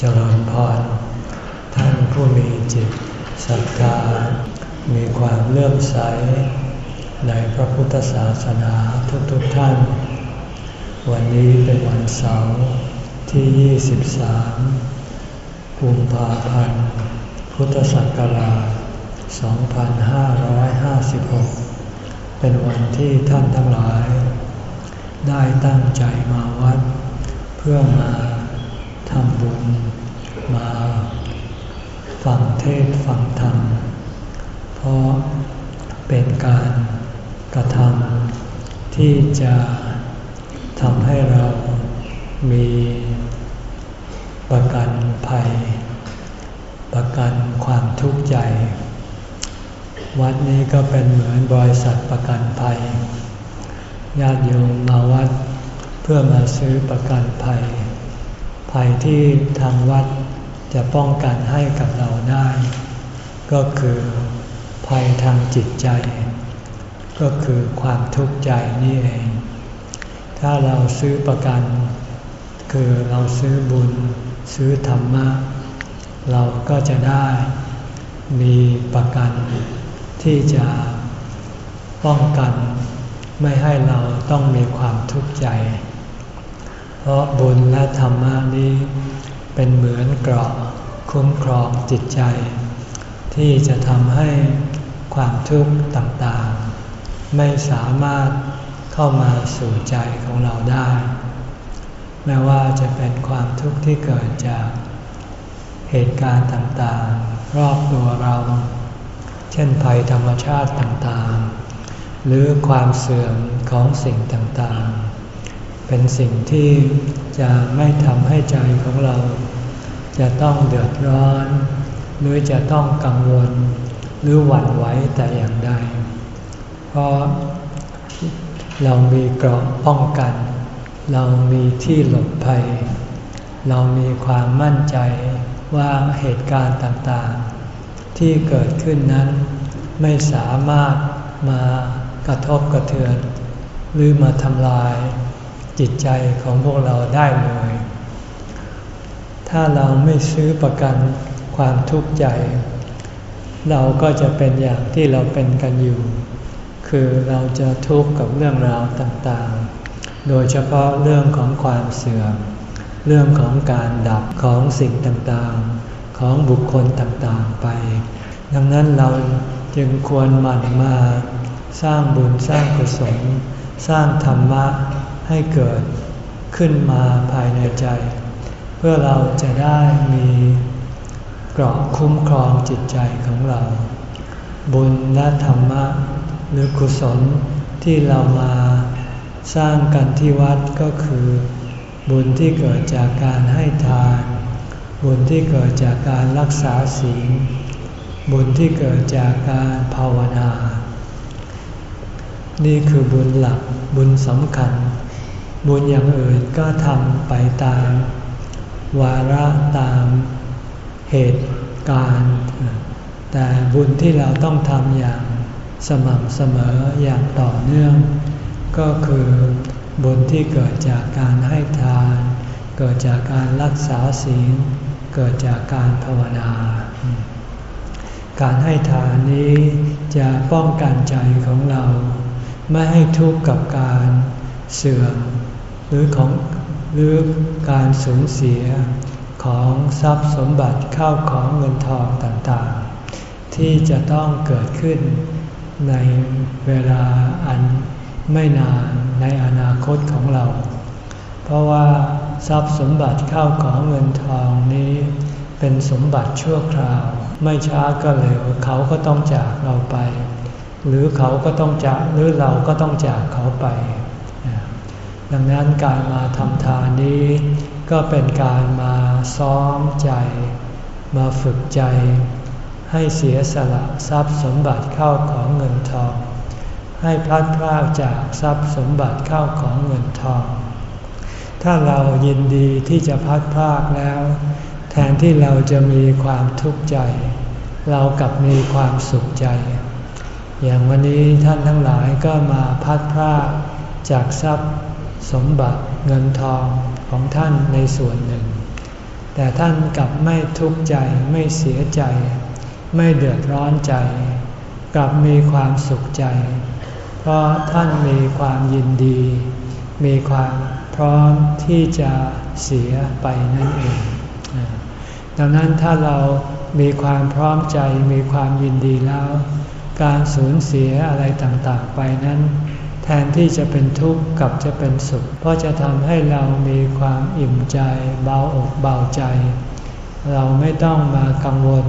เจริญพรท่านผู้มีจิตศรัทธา มีความเลื่อมใส ในพระพุทธศาสนาทุกๆทท่าน วันนี้เป็นวันเสาร์ที่ 23 กุมภาพันธ์ พุทธศักราช 2556 เป็นวันที่ท่านทั้งหลาย ได้ตั้งใจมาวัด เพื่อมา ทำบุญ มาฟังเทศฟังธรรม เพราะเป็นการกระทำที่จะทำให้เรามีประกันภัย ประกันความทุกข์ใจ วัดนี้ก็เป็นเหมือนบริษัทประกันภัย ญาติโยมมาวัดเพื่อมาซื้อประกันภัย ภัยที่ทางวัดจะป้องกันให้กับเราได้ ก็คือภัยทางจิตใจ ก็คือความทุกข์ใจนี่เอง ถ้าเราซื้อประกัน คือเราซื้อบุญ ซื้อธรรมะ เราก็จะได้มีประกันที่จะป้องกัน ไม่ให้เราต้องมีความทุกข์ใจ เพราะบุญและธรรมะนี้ เป็นเหมือนเกราะคุ้มครองจิตใจ ที่จะทำให้ความทุกข์ต่างๆ ไม่สามารถเข้ามาสู่ใจของเราได้ แม้ว่าจะเป็นความทุกข์ที่เกิดจากเหตุการณ์ต่างๆ รอบตัวเรา เช่นภัยธรรมชาติต่างๆ หรือความเสื่อมของสิ่งต่างๆ เป็นสิ่งที่จะไม่ทำให้ใจของเรา จะต้องเดือดร้อน หรือจะต้องกังวล หรือหวั่นไหวแต่อย่างใด เพราะเรามีเกราะป้องกัน เรามีที่หลบภัย เรามีความมั่นใจว่าเหตุการณ์ต่างๆ ที่เกิดขึ้นนั้นไม่สามารถมากระทบกระเทือน หรือมาทำลาย จิตใจของพวกเราได้เลย ถ้าเราไม่ซื้อประกันความทุกข์ใจ เราก็จะเป็นอย่างที่เราเป็นกันอยู่ คือเราจะทุกข์กับเรื่องราวต่างๆ โดยเฉพาะเรื่องของความเสื่อม เรื่องของการดับของสิ่งต่างๆ ของบุคคลต่างๆไป ดังนั้นเราจึงควรหมั่นมาสร้างบุญสร้างกุศลสร้างธรรมะ ให้เกิดขึ้นมาภายในใจ เพื่อเราจะได้มีเกราะคุ้มครองจิตใจของเรา บุญและธรรมะหรือกุศลที่เรามาสร้างกันที่วัดก็คือ บุญที่เกิดจากการให้ทาน บุญที่เกิดจากการรักษาศีลบุญที่เกิดจากการภาวนา นี่คือบุญหลักบุญสำคัญ บุญอย่างอื่นก็ทำไปตาม วาระตามเหตุการณ์ แต่บุญที่เราต้องทำอย่างสม่ำเสมออย่างต่อเนื่อง ก็คือบุญที่เกิดจากการให้ทาน เกิดจากการรักษาศีล เกิดจากการภาวนา การให้ทานนี้จะป้องกันใจของเรา ไม่ให้ทุกข์กับการเสื่อม หรือของหรือการสูญเสียของทรัพย์สมบัติเข้าของเงินทองต่างๆ ที่จะต้องเกิดขึ้นในเวลาอันไม่นานในอนาคตของเรา เพราะว่าทรัพย์สมบัติเข้าของเงินทองนี้ เป็นสมบัติชั่วคราว ไม่ช้าก็เร็วเขาก็ต้องจากเราไป หรือเขาก็ต้องจากหรือเราก็ต้องจากเขาไป ดังนั้นการมาทำทานนี้ ก็เป็นการมาซ้อมใจ มาฝึกใจ ให้เสียสละทรัพย์สมบัติเข้าของเงินทอง ให้พลัดพรากจากทรัพย์สมบัติเข้าของเงินทอง ถ้าเรายินดีที่จะพัดพรากแล้ว แทนที่เราจะมีความทุกข์ใจ เรากลับมีความสุขใจ อย่างวันนี้ท่านทั้งหลายก็มาพัดพรากจากทรัพย์ สมบัติเงินทองของท่านในส่วนหนึ่ง แต่ท่านกลับไม่ทุกข์ใจไม่เสียใจ ไม่เดือดร้อนใจ กลับมีความสุขใจ เพราะท่านมีความยินดี มีความพร้อมที่จะเสียไปนั่นเอง ดังนั้นถ้าเรามีความพร้อมใจมีความยินดีแล้ว การสูญเสียอะไรต่างๆไปนั้น แทนที่จะเป็นทุกข์กับจะเป็นสุข เพราะจะทำให้เรามีความอิ่มใจเบาอกเบาใจ เราไม่ต้องมากังวล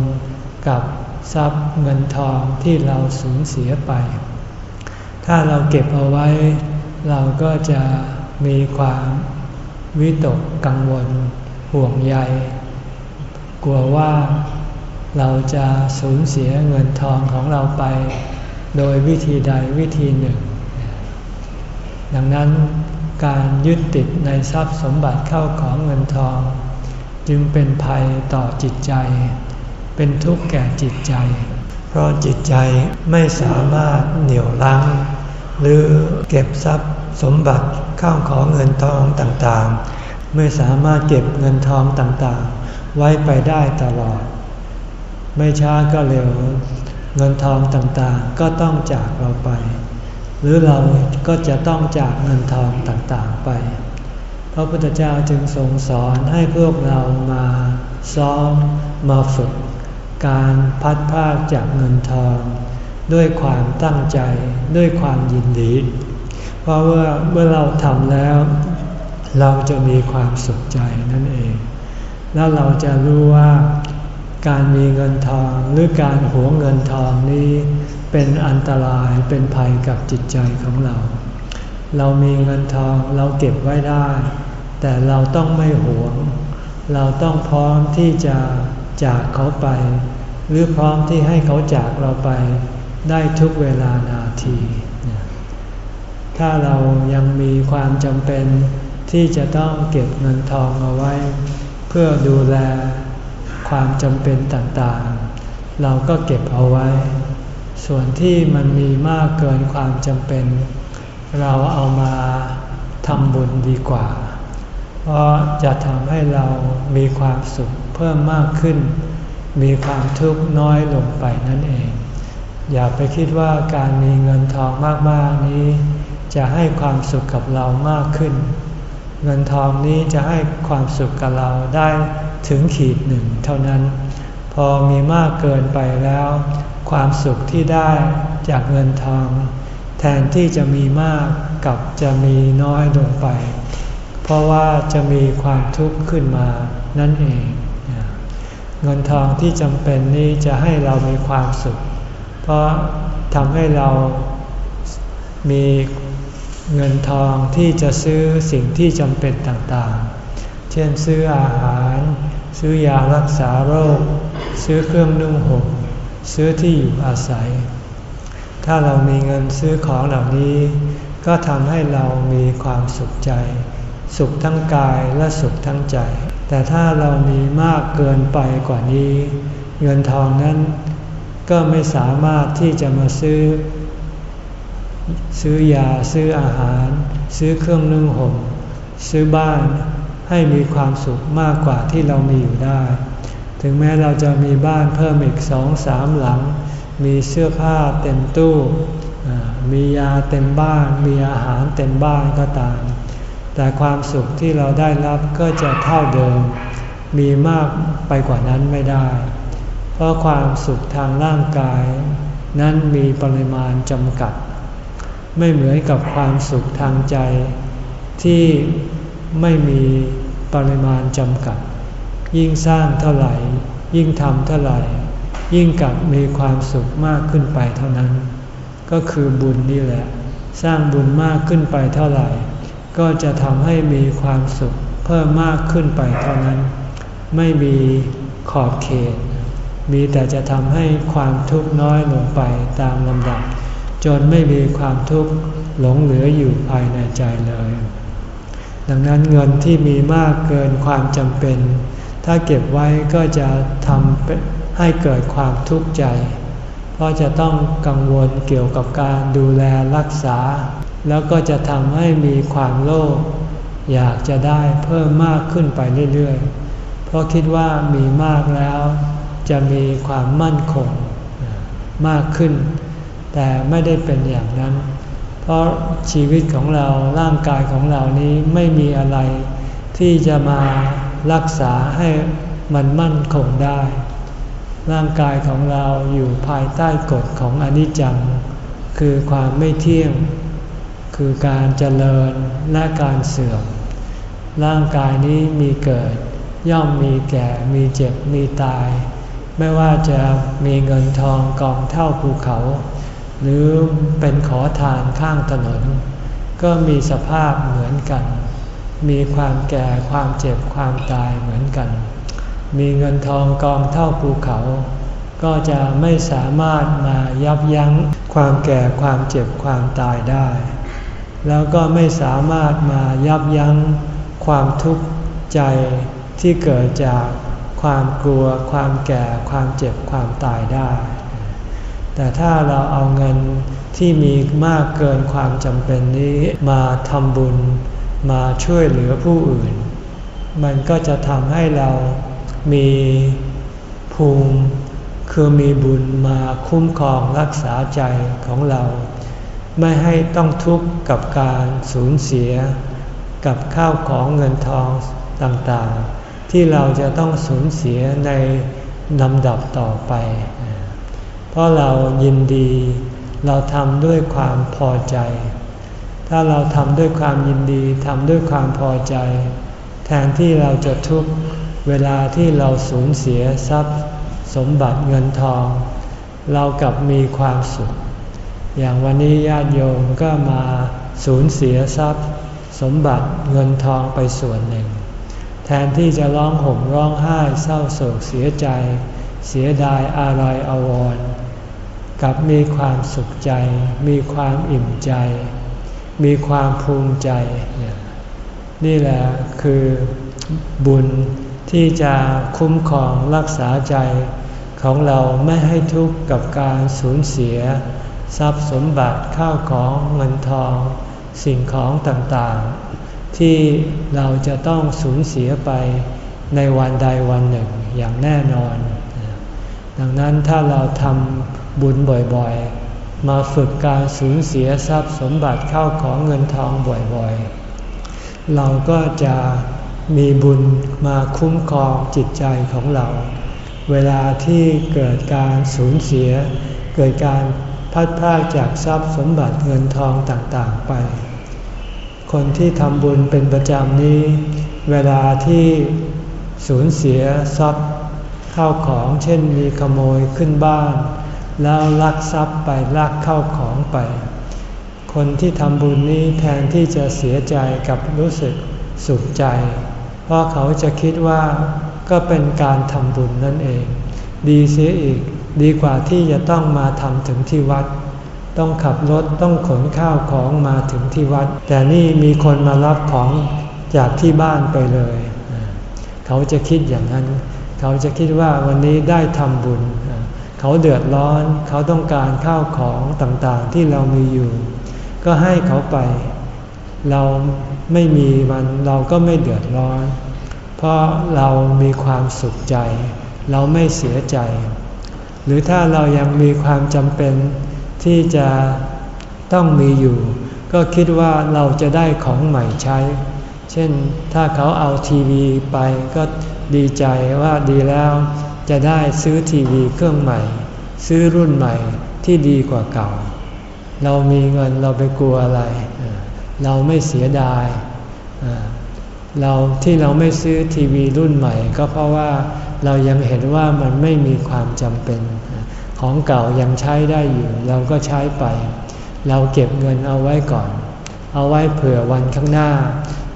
กับทรัพย์เงินทองที่เราสูญเสียไป ถ้าเราเก็บเอาไว้ เราก็จะมีความวิตกกังวล ห่วงใย กลัวว่าเราจะสูญเสียเงินทองของเราไป โดยวิธีใดวิธีหนึ่ง ดังนั้นการยึดติดในทรัพย์สมบัติเข้าของเงินทอง จึงเป็นภัยต่อจิตใจ เป็นทุกข์แก่จิตใจ เพราะจิตใจไม่สามารถเหนี่ยวลังหรือเก็บทรัพย์สมบัติข้าของเงินทองต่างๆ ไม่สามารถเก็บเงินทองต่างๆ ไว้ไปได้ตลอด ไม่ช้าก็เร็ว เงินทองต่างๆ ก็ต้องจากเราไป หรือเราก็จะต้องจากเงินทองต่างๆไป พระพุทธเจ้าจึงทรงสอนให้พวกเรามาซ้อมมาฝึก การพัดพากจากเงินทอง ด้วยความตั้งใจด้วยความยินดี เพราะว่าเมื่อเราทำแล้ว เราจะมีความสุขใจนั่นเอง แล้วเราจะรู้ว่าการมีเงินทองหรือการหวงเงินทองนี้ เป็นอันตรายเป็นภัยกับจิตใจของเรา เรามีเงินทองเราเก็บไว้ได้ แต่เราต้องไม่หวง เราต้องพร้อมที่จะจากเขาไป หรือพร้อมที่ให้เขาจากเราไปได้ทุกเวลานาที ถ้าเรายังมีความจำเป็นที่จะต้องเก็บเงินทองเอาไว้ เพื่อดูแลความจำเป็นต่างๆ เราก็เก็บเอาไว้ ส่วนที่มันมีมากเกินความจำเป็น เราเอามาทำบุญดีกว่า เพราะจะทำให้เรามีความสุขเพิ่มมากขึ้น มีความทุกข์น้อยลงไปนั่นเอง อย่าไปคิดว่าการมีเงินทองมากๆนี้ จะให้ความสุขกับเรามากขึ้น เงินทองนี้จะให้ความสุขกับเราได้ถึงขีดหนึ่งเท่านั้น พอมีมากเกินไปแล้ว ความสุขที่ได้จากเงินทอง แทนที่จะมีมากกับจะมีน้อยลงไป เพราะว่าจะมีความทุกข์ขึ้นมานั่นเอง เงินทองที่จำเป็นนี้จะให้เรามีความสุข เพราะทำให้เรามีเงินทองที่จะซื้อสิ่งที่จำเป็นต่างๆ เช่นซื้ออาหาร ซื้อยารักษาโรค ซื้อเครื่องนุ่งห่ม ซื้อที่อยู่อาศัย ถ้าเรามีเงินซื้อของเหล่านี้ ก็ทำให้เรามีความสุขใจ สุขทั้งกายและสุขทั้งใจ แต่ถ้าเรามีมากเกินไปกว่านี้ เงินทองนั้น ก็ไม่สามารถที่จะมาซื้อ ซื้อยาซื้ออาหาร ซื้อเครื่องนึ่งห่มซื้อบ้านให้มีความสุขมากกว่าที่เรามีอยู่ได้ ถึงแม้เราจะมีบ้านเพิ่มอีกสองสามหลัง มีเสื้อผ้าเต็มตู้ มียาเต็มบ้าน มีอาหารเต็มบ้านก็ตาม แต่ความสุขที่เราได้รับก็จะเท่าเดิม มีมากไปกว่านั้นไม่ได้ เพราะความสุขทางร่างกาย นั้นมีปริมาณจำกัด ไม่เหมือนกับความสุขทางใจ ที่ไม่มีปริมาณจำกัด ยิ่งสร้างเท่าไหร่ ยิ่งทำเท่าไหร่ ยิ่งกับมีความสุขมากขึ้นไปเท่านั้น ก็คือบุญนี่แหละ สร้างบุญมากขึ้นไปเท่าไหร่ ก็จะทำให้มีความสุขเพิ่มมากขึ้นไปเท่านั้น ไม่มีขอบเขต มีแต่จะทำให้ความทุกข์น้อยลงไปตามลำดับ จนไม่มีความทุกข์หลงเหลืออยู่ภายในใจเลย ดังนั้นเงินที่มีมากเกินความจำเป็น ถ้าเก็บไว้ก็จะทำให้เกิดความทุกข์ใจ เพราะจะต้องกังวลเกี่ยวกับการดูแลรักษา แล้วก็จะทำให้มีความโลภอยากจะได้เพิ่มมากขึ้นไปเรื่อยๆ เพราะคิดว่ามีมากแล้ว จะมีความมั่นคงมากขึ้น แต่ไม่ได้เป็นอย่างนั้น เพราะชีวิตของเราร่างกายของเรานี้ไม่มีอะไรที่จะมา รักษาให้มันมั่นคงได้ ร่างกายของเราอยู่ภายใต้กฎของอนิจจัง คือความไม่เที่ยง คือการเจริญและการเสื่อม ร่างกายนี้มีเกิด ย่อมมีแก่ มีเจ็บ มีตาย ไม่ว่าจะมีเงินทองกองเท่าภูเขา หรือเป็นขอทานข้างถนน ก็มีสภาพเหมือนกัน มีความแก่ความเจ็บความตายเหมือนกัน มีเงินทองกองเท่าภูเขา ก็จะไม่สามารถมายับยั้งความแก่ความเจ็บความตายได้ แล้วก็ไม่สามารถมายับยั้งความทุกข์ใจที่เกิดจากความกลัวความแก่ความเจ็บความตายได้ แต่ถ้าเราเอาเงินที่มีมากเกินความจำเป็นนี้มาทำบุญ มาช่วยเหลือผู้อื่น มันก็จะทำให้เรามีภูมิคือมีบุญมาคุ้มครองรักษาใจของเรา ไม่ให้ต้องทุกข์กับการสูญเสีย กับข้าวของเงินทองต่างๆ ที่เราจะต้องสูญเสียในลำดับต่อไป เพราะเรายินดีเราทำด้วยความพอใจ ถ้าเราทำด้วยความยินดีทำด้วยความพอใจ แทนที่เราจะทุกข์เวลาที่เราสูญเสียทรัพย์ สมบัติเงินทอง เรากลับมีความสุข อย่างวันนี้ญาติโยมก็มาสูญเสียทรัพย์ สมบัติเงินทองไปส่วนหนึ่ง แทนที่จะร้องห่มร้องไห้เศร้าโศกเสียใจ เสียดายอะไรอาวรกับมีความสุขใจ มีความอิ่มใจ มีความภูมิใจ นี่แหละคือบุญที่จะคุ้มครองรักษาใจของเราไม่ให้ทุกข์กับการสูญเสีย ทรัพย์สมบัติข้าวของเงินทอง สิ่งของต่างๆ ที่เราจะต้องสูญเสียไปในวันใดวันหนึ่งอย่างแน่นอน ดังนั้นถ้าเราทำบุญบ่อยๆ มาฝึกการสูญเสียทรัพย์สมบัติเข้าของเงินทองบ่อยๆ เราก็จะมีบุญมาคุ้มครองจิตใจของเรา เวลาที่เกิดการสูญเสีย เกิดการพัดพลากจากทรัพย์สมบัติเงินทองต่างๆไป คนที่ทำบุญเป็นประจำนี้ เวลาที่สูญเสียทรัพย์เข้าของเช่นมีขโมยขึ้นบ้าน แล้วลักทรัพย์ไปลักเข้าของไป คนที่ทำบุญนี้แทนที่จะเสียใจกับรู้สึกสุขใจ เพราะเขาจะคิดว่าก็เป็นการทำบุญนั่นเอง ดีเสียอีกดีกว่าที่จะต้องมาทำถึงที่วัด ต้องขับรถต้องขนข้าวของมาถึงที่วัด แต่นี่มีคนมารับของจากที่บ้านไปเลย เขาจะคิดอย่างนั้น เขาจะคิดว่าวันนี้ได้ทำบุญ เขาเดือดร้อนเขาต้องการข้าวของต่างๆที่เรามีอยู่ ก็ให้เขาไป เราไม่มีมันเราก็ไม่เดือดร้อน เพราะเรามีความสุขใจ เราไม่เสียใจ หรือถ้าเรายังมีความจำเป็นที่จะต้องมีอยู่ ก็คิดว่าเราจะได้ของใหม่ใช้ เช่นถ้าเขาเอาทีวีไปก็ดีใจว่าดีแล้ว จะได้ซื้อทีวีเครื่องใหม่ ซื้อรุ่นใหม่ที่ดีกว่าเก่า เรามีเงินเราไปกลัวอะไร เราไม่เสียดายเราที่เราไม่ซื้อทีวีรุ่นใหม่ ก็เพราะว่าเรายังเห็นว่ามันไม่มีความจำเป็น ของเก่ายังใช้ได้อยู่ เราก็ใช้ไป เราเก็บเงินเอาไว้ก่อน เอาไว้เผื่อวันข้างหน้า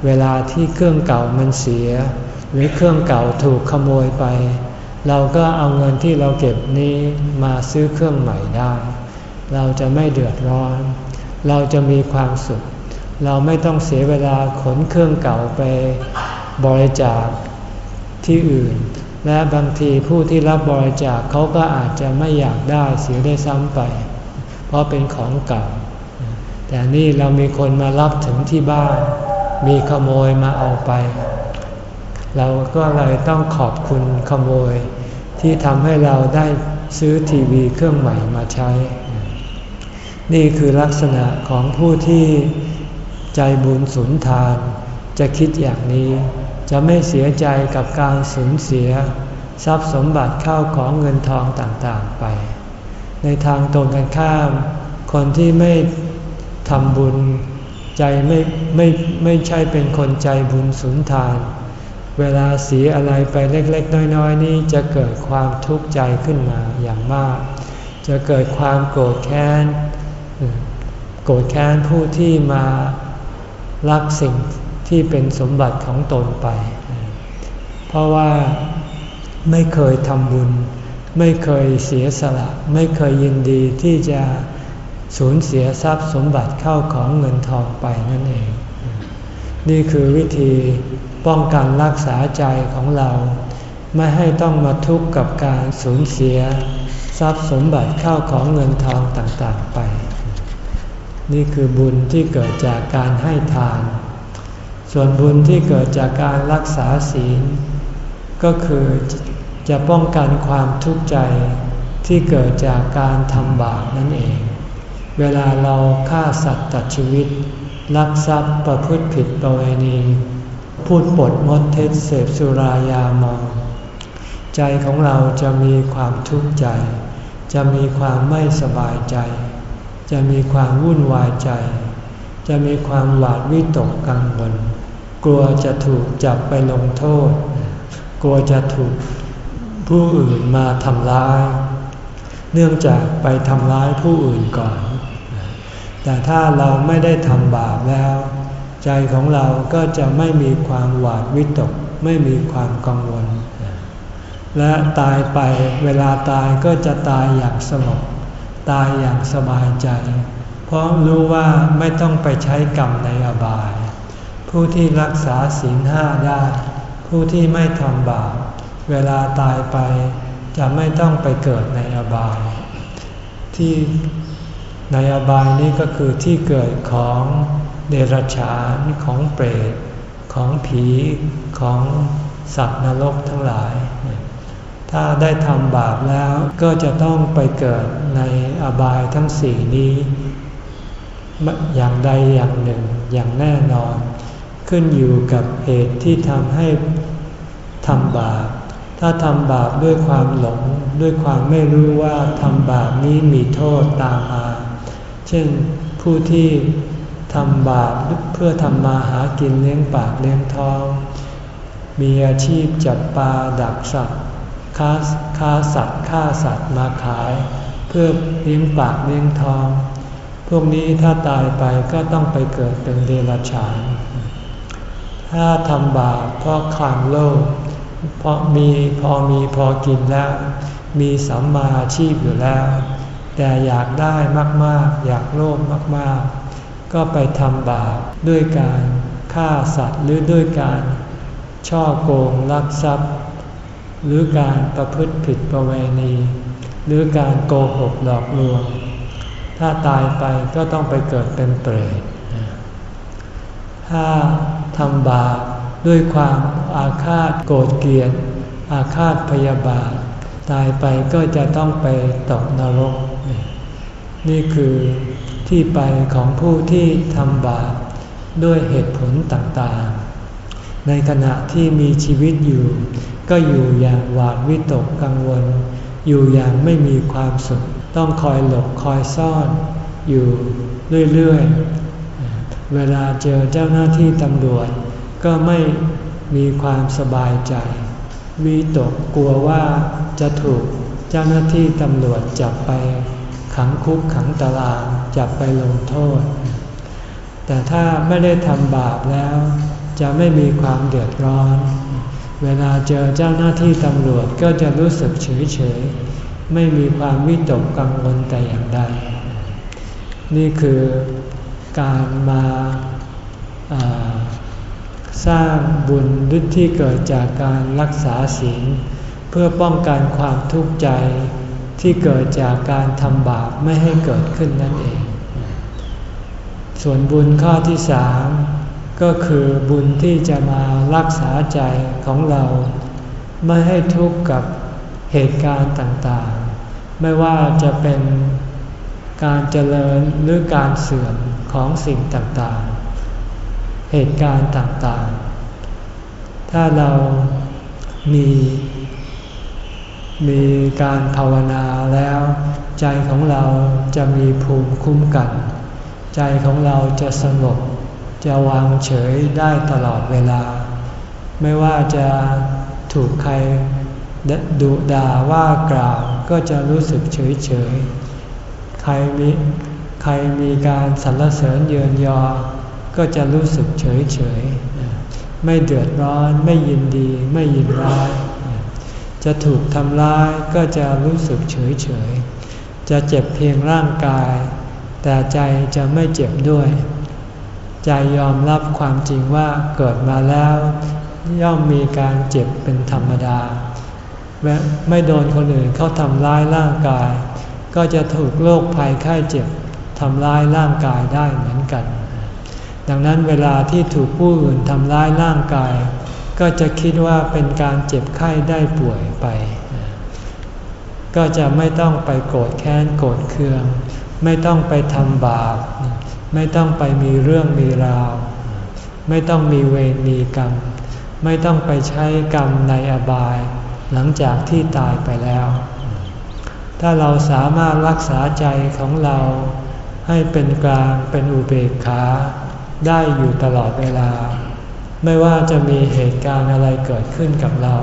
เวลาที่เครื่องเก่ามันเสีย หรือเครื่องเก่าถูกขโมยไป เราก็เอาเงินที่เราเก็บนี้มาซื้อเครื่องใหม่ได้ เราจะไม่เดือดร้อน เราจะมีความสุข เราไม่ต้องเสียเวลาขนเครื่องเก่าไปบริจาคที่อื่น และบางทีผู้ที่รับบริจาคเขาก็อาจจะไม่อยากได้เสียได้ซ้ำไป เพราะเป็นของเก่า แต่นี่เรามีคนมารับถึงที่บ้าน มีขโมยมาเอาไป เราก็เลยต้องขอบคุณขโมย ที่ทำให้เราได้ซื้อทีวีเครื่องใหม่มาใช้ นี่คือลักษณะของผู้ที่ใจบุญสุนทาน จะคิดอย่างนี้ จะไม่เสียใจกับการสูญเสีย ทรัพย์สมบัติเข้าของเงินทองต่างๆไป ในทางตรงกันข้าม คนที่ไม่ทำบุญใจไม่ไม่ไม่ใช่เป็นคนใจบุญสุนทาน เวลาเสียอะไรไปเล็กๆ น้อยๆ นี่จะเกิดความทุกข์ใจขึ้นมาอย่างมาก จะเกิดความโกรธแค้น โกรธแค้นผู้ที่มารักสิ่งที่เป็นสมบัติของตนไป เพราะว่าไม่เคยทำบุญ ไม่เคยเสียสละ ไม่เคยยินดีที่จะสูญเสียทรัพย์สมบัติเข้าของเงินทองไปนั่นเอง นี่คือวิธี ป้องกันรักษาใจของเรา ไม่ให้ต้องมาทุกข์กับการสูญเสีย ทรัพย์สมบัติเข้าของเงินทองต่างๆไป นี่คือบุญที่เกิดจากการให้ทาน ส่วนบุญที่เกิดจากการรักษาศีล ก็คือจะป้องกันความทุกข์ใจที่เกิดจากการทำบาปนั่นเอง เวลาเราฆ่าสัตว์ตัดชีวิตลักทรัพย์ประพฤติผิดประเวณี พูดปดมดเท็จเสพสุรายาเมาใจของเราจะมีความทุกข์ใจ จะมีความไม่สบายใจ จะมีความวุ่นวายใจ จะมีความหวาดวิตกกังวล กลัวจะถูกจับไปลงโทษ กลัวจะถูกผู้อื่นมาทำร้าย เนื่องจากไปทำร้ายผู้อื่นก่อน แต่ถ้าเราไม่ได้ทำบาปแล้ว ใจของเราก็จะไม่มีความหวาดวิตก ไม่มีความกังวล และตายไปเวลาตายก็จะตายอย่างสงบตายอย่างสบายใจ เพราะรู้ว่าไม่ต้องไปใช้กรรมในอบาย ผู้ที่รักษาศีลห้าได้ ผู้ที่ไม่ทำบาปเวลาตายไปจะไม่ต้องไปเกิดในอบาย ที่ในอบายนี้ก็คือที่เกิดของ เดรัจฉานของเปรตของผีของสัตว์นรกทั้งหลาย ถ้าได้ทำบาปแล้วก็จะต้องไปเกิดในอบายทั้งสี่นี้ อย่างใดอย่างหนึ่งอย่างแน่นอน ขึ้นอยู่กับเหตุที่ทำให้ทำบาป ถ้าทำบาปด้วยความหลง ด้วยความไม่รู้ว่าทำบาปนี้มีโทษตามมา เช่นผู้ที่ ทำบาปเพื่อทำมาหากินเลี้ยงปากเลี้ยงท้อง มีอาชีพจับปลาดักสัตว์ค้าค้าสัตว์ฆ่าสัตว์มาขาย เพื่อเลี้ยงปากเลี้ยงท้อง พวกนี้ถ้าตายไปก็ต้องไปเกิดเป็นเดรัจฉาน ถ้าทำบาปเพราะความโลภเพราะมีพอมีพอกินแล้ว มีสัมมาอาชีพอยู่แล้ว แต่อยากได้มากๆ อยากโลภมากๆ ก็ไปทำบาปด้วยการฆ่าสัตว์หรือด้วยการช่อโกงลักทรัพย์ หรือการประพฤติผิดประเวณี หรือการโกหกหลอกลวง ถ้าตายไปก็ต้องไปเกิดเป็นเปรตถ้าทำบาปด้วยความอาฆาตโกรธเกลียดอาฆาตพยาบาท ตายไปก็จะต้องไปตกนรก นี่คือ ที่ไปของผู้ที่ทำบาปด้วยเหตุผลต่างๆ ในขณะที่มีชีวิตอยู่ ก็อยู่อย่างหวาดวิตกกังวล อยู่อย่างไม่มีความสุข ต้องคอยหลบคอยซ่อน อยู่เรื่อยๆ เวลาเจอเจ้าหน้าที่ตำรวจ ก็ไม่มีความสบายใจวิตกกลัวว่าจะถูกเจ้าหน้าที่ตำรวจจับไปขังคุกขังตาราง จับไปลงโทษ แต่ถ้าไม่ได้ทำบาปแล้ว จะไม่มีความเดือดร้อน เวลาเจอเจ้าหน้าที่ตำรวจก็จะรู้สึกเฉยเฉยไม่มีความวิตกกังวลแต่อย่างใด นี่คือการมาสร้างบุญฤทธิ์ที่เกิดจากการรักษาศีลเพื่อป้องกันความทุกข์ใจ ที่เกิดจากการทำบาปไม่ให้เกิดขึ้นนั่นเอง ส่วนบุญข้อที่สามก็คือบุญที่จะมารักษาใจของเรา ไม่ให้ทุกข์กับเหตุการณ์ต่างๆ ไม่ว่าจะเป็นการเจริญหรือการเสื่อมของสิ่งต่างๆ เหตุการณ์ต่างๆ ถ้าเรามี มีการภาวนาแล้ว ใจของเราจะมีภูมิคุ้มกัน ใจของเราจะสงบจะวางเฉยได้ตลอดเวลา ไม่ว่าจะถูกใครดุด่าว่ากล่าวก็จะรู้สึกเฉยเฉยใครมีใครมีการสรรเสริญเยินยอ ก็จะรู้สึกเฉยเฉยไม่เดือดร้อนไม่ยินดีไม่ยินร้าย จะถูกทำร้ายก็จะรู้สึกเฉยเฉย จะเจ็บเพียงร่างกาย แต่ใจจะไม่เจ็บด้วย ใจยอมรับความจริงว่าเกิดมาแล้ว ย่อมมีการเจ็บเป็นธรรมดา ไม่โดนคนอื่นเขาทำร้ายร่างกาย ก็จะถูกโรคภัยไข้เจ็บทำร้ายร่างกายได้เหมือนกัน ดังนั้นเวลาที่ถูกผู้อื่นทำร้ายร่างกาย ก็จะคิดว่าเป็นการเจ็บไข้ได้ป่วยไป ก็จะไม่ต้องไปโกรธแค้นโกรธเคือง ไม่ต้องไปทำบาป ไม่ต้องไปมีเรื่องมีราว ไม่ต้องมีเวรมีกรรม ไม่ต้องไปใช้กรรมในอบาย หลังจากที่ตายไปแล้ว ถ้าเราสามารถรักษาใจของเราให้เป็นกลางเป็นอุเบกขาได้อยู่ตลอดเวลา ไม่ว่าจะมีเหตุการณ์อะไรเกิดขึ้นกับเรา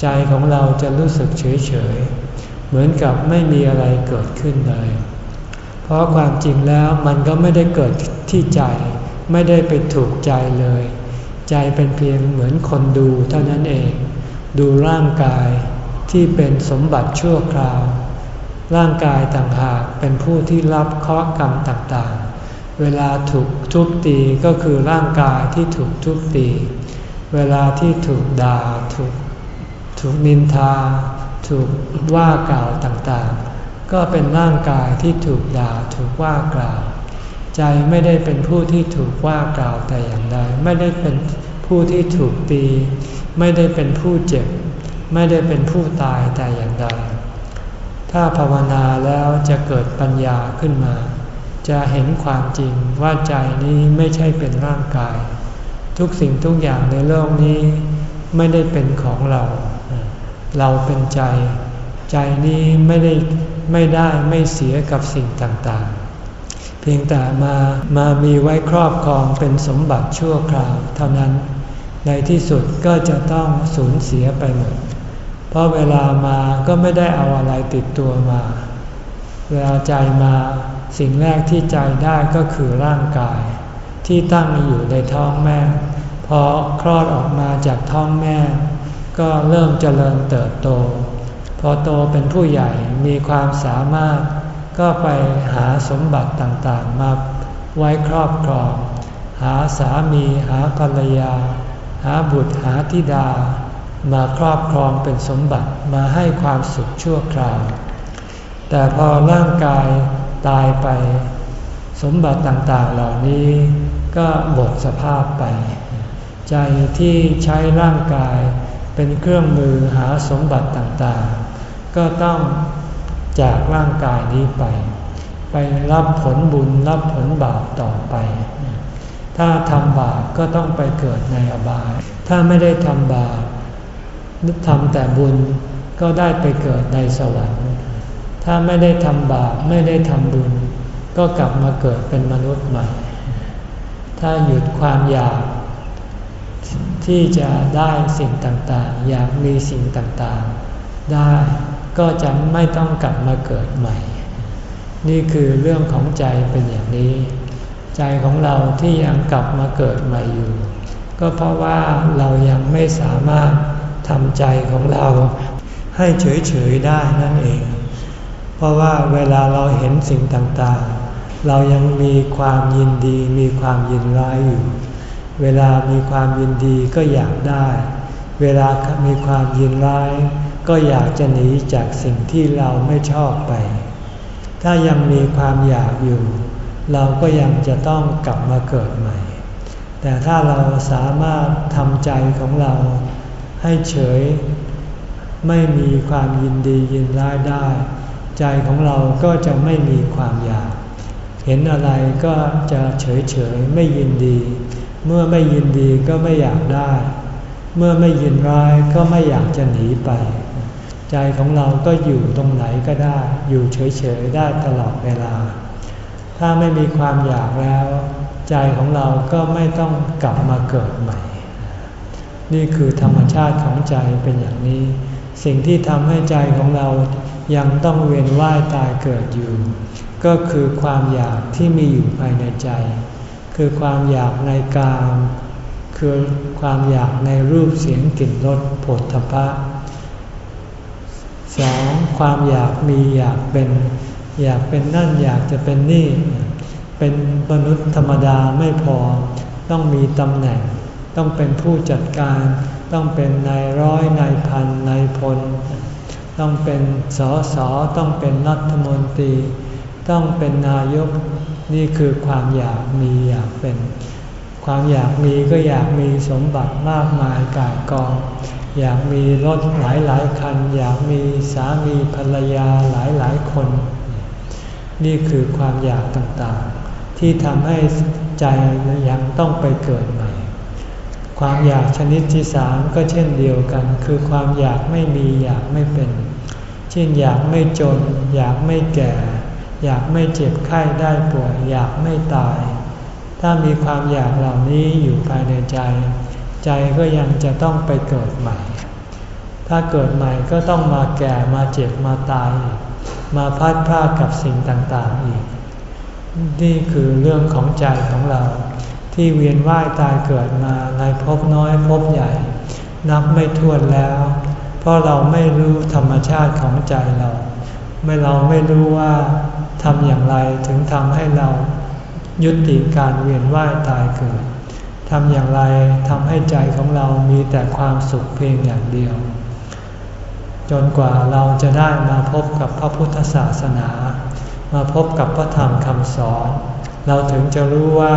ใจของเราจะรู้สึกเฉยเฉยเหมือนกับไม่มีอะไรเกิดขึ้นเลย เพราะความจริงแล้วมันก็ไม่ได้เกิดที่ใจ ไม่ได้ไปถูกใจเลย ใจเป็นเพียงเหมือนคนดูเท่านั้นเอง ดูร่างกายที่เป็นสมบัติชั่วคราว ร่างกายต่างหากเป็นผู้ที่รับเคราะห์กรรมต่าง เวลาถูกทุบตีก็คือร่างกายที่ถูกทุบตี เวลาที่ถูกด่าถูกถูกนินทา ถูกว่ากล่าวต่างๆ ก็เป็นร่างกายที่ถูกด่าถูกว่ากล่าว ใจไม่ได้เป็นผู้ที่ถูกว่ากล่าวแต่อย่างใดไม่ได้เป็นผู้ที่ถูกตี ไม่ได้เป็นผู้เจ็บ ไม่ได้เป็นผู้ตายแต่อย่างใดถ้าภาวนาแล้วจะเกิดปัญญาขึ้นมา จะเห็นความจริงว่าใจนี้ไม่ใช่เป็นร่างกาย ทุกสิ่งทุกอย่างในโลกนี้ไม่ได้เป็นของเรา เราเป็นใจ ใจนี้ไม่ได้ไม่ได้ไม่เสียกับสิ่งต่างๆ เพียงแต่มามามีไว้ครอบครองเป็นสมบัติชั่วคราวเท่านั้น ในที่สุดก็จะต้องสูญเสียไปหมด เพราะเวลามาก็ไม่ได้เอาอะไรติดตัวมา เวลาใจมา สิ่งแรกที่ใจได้ก็คือร่างกาย ที่ตั้งอยู่ในท้องแม่ พอคลอดออกมาจากท้องแม่ ก็เริ่มเจริญเติบโต พอโตเป็นผู้ใหญ่มีความสามารถ ก็ไปหาสมบัติต่างๆ มาไว้ครอบครอง หาสามีหาภรรยา หาบุตรหาธิดา มาครอบครองเป็นสมบัติมาให้ความสุขชั่วคราว แต่พอร่างกาย ตายไป สมบัติต่างๆเหล่านี้ก็หมดสภาพไป ใจที่ใช้ร่างกายเป็นเครื่องมือหาสมบัติต่างๆ ก็ต้องจากร่างกายนี้ไป ไปรับผลบุญรับผลบาปต่อไป ถ้าทำบาปก็ต้องไปเกิดในอบาย ถ้าไม่ได้ทำบาปทำแต่บุญก็ได้ไปเกิดในสวรรค์ ถ้าไม่ได้ทำบาปไม่ได้ทำบุญ ก็กลับมาเกิดเป็นมนุษย์ใหม่ ถ้าหยุดความอยาก ที่จะได้สิ่งต่างๆ อยากมีสิ่งต่างๆ ได้ก็จะไม่ต้องกลับมาเกิดใหม่ นี่คือเรื่องของใจเป็นอย่างนี้ ใจของเราที่ยังกลับมาเกิดใหม่อยู่ ก็เพราะว่าเรายังไม่สามารถทำใจของเราให้เฉยๆได้นั่นเอง เพราะว่าเวลาเราเห็นสิ่งต่างๆ เรายังมีความยินดีมีความยินร้ายอยู่ เวลามีความยินดีก็อยากได้ เวลามีความยินร้าย ก็อยากจะหนีจากสิ่งที่เราไม่ชอบไป ถ้ายังมีความอยากอยู่ เราก็ยังจะต้องกลับมาเกิดใหม่ แต่ถ้าเราสามารถทำใจของเราให้เฉย ไม่มีความยินดียินร้ายได้ ใจของเราก็จะไม่มีความอยาก เห็นอะไรก็จะเฉยเฉยไม่ยินดี เมื่อไม่ยินดีก็ไม่อยากได้ เมื่อไม่ยินร้ายก็ไม่อยากจะหนีไป ใจของเราก็อยู่ตรงไหนก็ได้ อยู่เฉยๆได้ตลอดเวลา ถ้าไม่มีความอยากแล้ว ใจของเราก็ไม่ต้องกลับมาเกิดใหม่ นี่คือธรรมชาติของใจเป็นอย่างนี้ สิ่งที่ทำให้ใจของเรา ยังต้องเวียนว่ายตายเกิดอยู่ ก็คือความอยากที่มีอยู่ภายในใจ คือความอยากในกามคือความอยากในรูปเสียงกลิ่นรสผลทพะสองความอยากมีอยากเป็น อยากเป็นนั่นอยากจะเป็นนี่ เป็นมนุษย์ธรรมดาไม่พอ ต้องมีตำแหน่ง ต้องเป็นผู้จัดการ ต้องเป็นนายร้อยนายพันนายพล ต้องเป็นสอสอต้องเป็นรัฐมนตรี ต้องเป็นนายกนี่คือความอยากมีอยากเป็น ความอยากมีก็อยากมีสมบัติมากมายกายกอง อยากมีรถหลายหลายคัน อยากมีสามีภรรยาหลายหลายคน นี่คือความอยากต่างๆ ที่ทำให้ใจยังต้องไปเกิดใหม่ ความอยากชนิดที่สามก็เช่นเดียวกัน คือความอยากไม่มีอยากไม่เป็น เช่นอยากไม่จน อยากไม่แก่ อยากไม่เจ็บไข้ได้ป่วย อยากไม่ตาย ถ้ามีความอยากเหล่านี้อยู่ภายในใจ ใจก็ยังจะต้องไปเกิดใหม่ ถ้าเกิดใหม่ก็ต้องมาแก่มาเจ็บมาตายอีกมาพัดพลาดกับสิ่งต่างๆอีก นี่คือเรื่องของใจของเรา ที่เวียนว่ายตายเกิดมาในภพน้อยภพใหญ่ นับไม่ถ้วนแล้ว เพราะเราไม่รู้ธรรมชาติของใจเรา ไม่เราไม่รู้ว่าทำอย่างไรถึงทำให้เรายุติการเวียนว่ายตายเกิดทำอย่างไรทำให้ใจของเรามีแต่ความสุขเพียงอย่างเดียว จนกว่าเราจะได้มาพบกับพระพุทธศาสนา มาพบกับพระธรรมคำสอน เราถึงจะรู้ว่า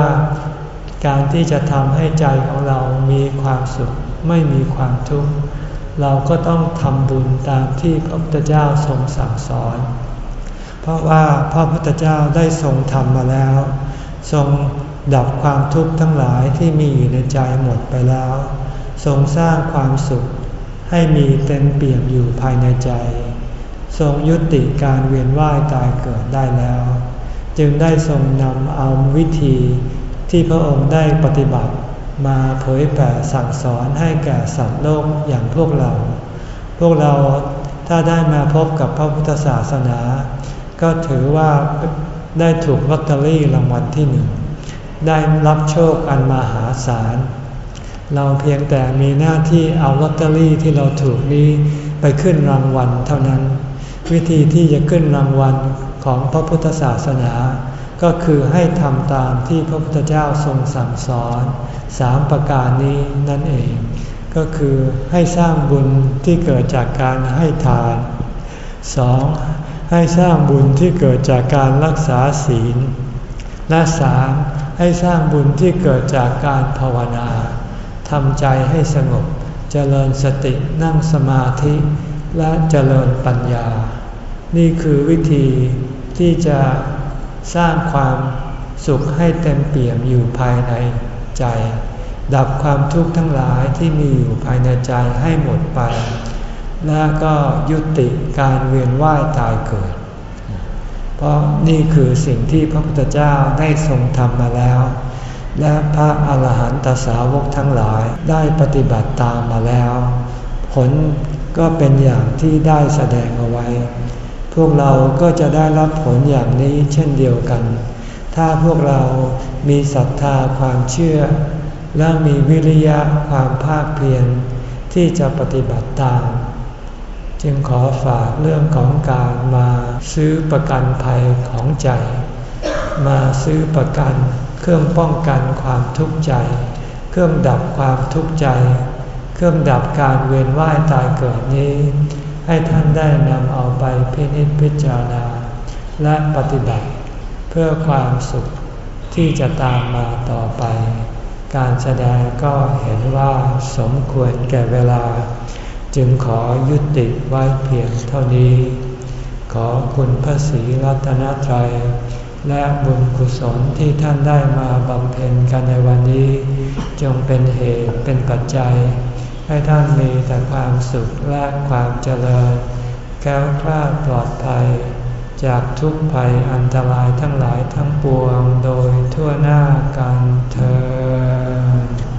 การที่จะทำให้ใจของเรามีความสุขไม่มีความทุกข์ เราก็ต้องทำบุญตามที่พระพุทธเจ้าทรงสั่งสอน เพราะว่าพระพุทธเจ้าได้ทรงทำมาแล้ว ทรงดับความทุกข์ทั้งหลายที่มีอยู่ในใจหมดไปแล้ว ทรงสร้างความสุข ให้มีเต็มเปี่ยมอยู่ภายในใจ ทรงยุติการเวียนว่ายตายเกิดได้แล้ว จึงได้ทรงนำเอาวิธีที่พระองค์ได้ปฏิบัติ มาเผยแผ่สั่งสอนให้แก่สัตว์โลกอย่างพวกเรา พวกเราถ้าได้มาพบกับพระพุทธศาสนา ก็ถือว่าได้ถูกลอตเตอรี่รางวัลที่หนึ่ง ได้รับโชคอันมหาศาล เราเพียงแต่มีหน้าที่เอาลอตเตอรี่ที่เราถูกนี้ไปขึ้นรางวัลเท่านั้น วิธีที่จะขึ้นรางวัลของพระพุทธศาสนา ก็คือให้ทำตามที่พระพุทธเจ้าทรงสั่งสอนสามประการนี้นั่นเอง ก็คือให้สร้างบุญที่เกิดจากการให้ทานสองให้สร้างบุญที่เกิดจากการรักษาศีล และสามให้สร้างบุญที่เกิดจากการภาวนาทำใจให้สงบเจริญสตินั่งสมาธิและเจริญปัญญา นี่คือวิธีที่จะ สร้างความสุขให้เต็มเปี่ยมอยู่ภายในใจ ดับความทุกข์ทั้งหลายที่มีอยู่ภายในใจให้หมดไป และก็ยุติการเวียนว่ายตายเกิด เพราะนี่คือสิ่งที่พระพุทธเจ้าได้ทรงทำมาแล้ว และพระอาหารหันตสาวกทั้งหลายได้ปฏิบัติตามมาแล้ว ผลก็เป็นอย่างที่ได้แสดงเอาไว้ พวกเราก็จะได้รับผลอย่างนี้เช่นเดียวกัน ถ้าพวกเรามีศรัทธาความเชื่อ และมีวิริยะความภาคเพียรที่จะปฏิบัติตาม จึงขอฝากเรื่องของการมาซื้อประกันภัยของใจ มาซื้อประกันเครื่องป้องกันความทุกข์ใจ เครื่องดับความทุกข์ใจ เครื่องดับการเวียนว่ายตายเกิดนี้ ให้ท่านได้นำเอาไปพินิจพิจารณา และปฏิบัติ เพื่อความสุขที่จะตามมาต่อไป การแสดงก็เห็นว่าสมควรแก่เวลา จึงขอยุติไว้เพียงเท่านี้ ขอคุณพระศรีรัตนตรัยและบุญกุศลที่ท่านได้มาบำเพ็ญกันในวันนี้ จงเป็นเหตุเป็นปัจจัย ให้ท่านมีแต่ความสุขและความเจริญ แก้วคลาดปลอดภัย จากทุกภัยอันตรายทั้งหลายทั้งปวงโดยทั่วหน้ากันเธอ